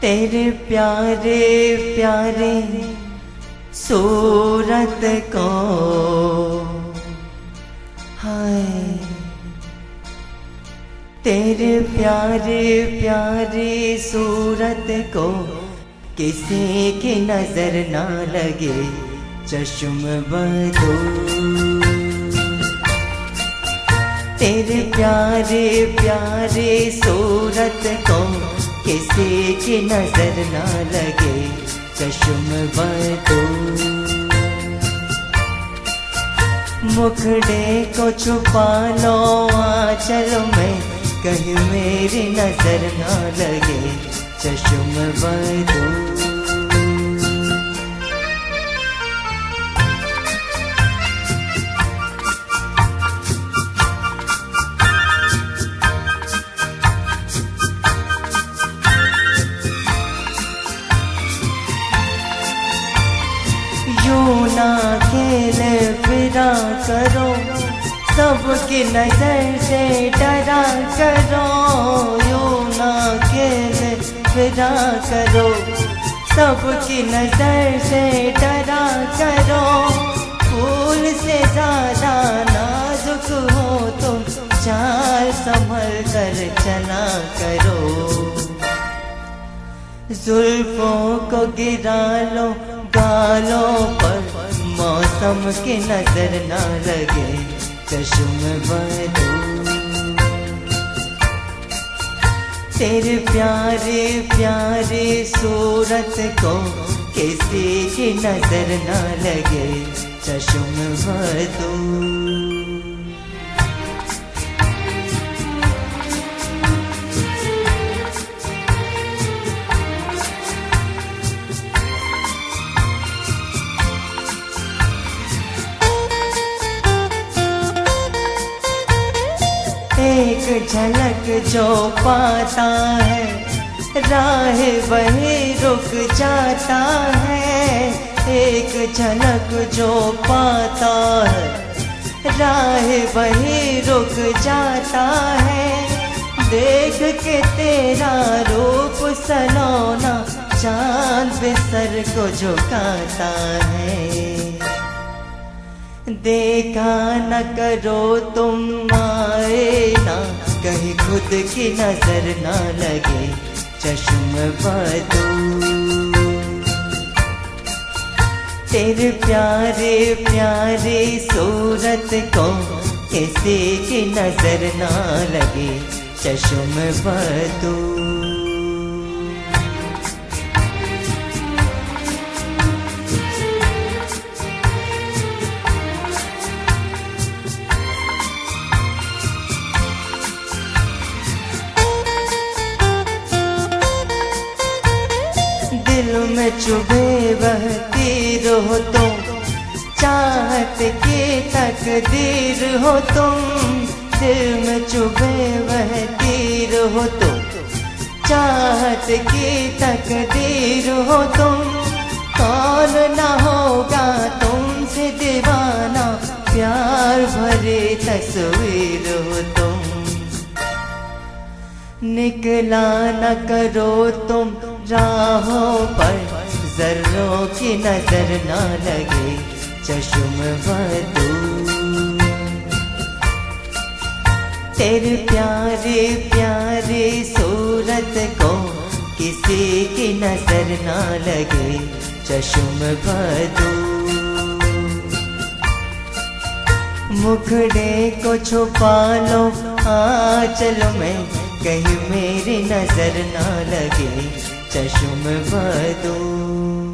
तेरे प्यारे प्यारे सूरत को। हाय। तेरे प्यारे प्यारे सूरत को किसी की नज़र ना लगे, चश्म बदो। तेरे प्यारे प्यारे सूरत को किसी की नज़र ना लगे, चश्म बदो। मुखड़े को छुपा लो आंचल में, कहीं मेरी नज़र ना लगे, चश्म बदो। फिरा करो, सबकी नज़र से डरा करो, यू ना खेल फिरा करो। सबकी नज़र से डरा करो, फूल से ज़्यादा नाजुक हो तुम, चाल संभल कर चला करो। जुल्फों को गिरा लो, गालों पर मौसम के नज़र ना लगे, चश्म बदू तेरे प्यारे प्यारे सूरत को किसी की नज़र ना लगे, चश्म बदू झलक जो पाता है, राह वही रुक जाता है। एक झलक जो पाता है, राह वही रुक जाता है। देख के तेरा रूप सलोना चाँद बिस्तर को झुकाता है। देखा न करो तुम आए खुद की नज़र ना लगे चश्म बदू तेरे प्यारे प्यारे सूरत को किसी की नज़र ना लगे चश्म बदू में चुभे बहती रहो तुम चाहत की तकदीर हो तुम। दिल में चुभे बहती रहो तुम चाहत की तकदीर हो तुम। कौन ना होगा तुमसे दीवाना, प्यार भरे तस्वीर हो तुम। निकला न करो तुम राहों पर जर्रों की नज़र ना लगे, चश्म तेरे प्यारे प्यारे सूरत को किसी की नज़र ना लगे, चश्म मुखड़े को छुपा लो आ चलो मैं कहीं मेरी नज़र ना लगे चश्म बदू।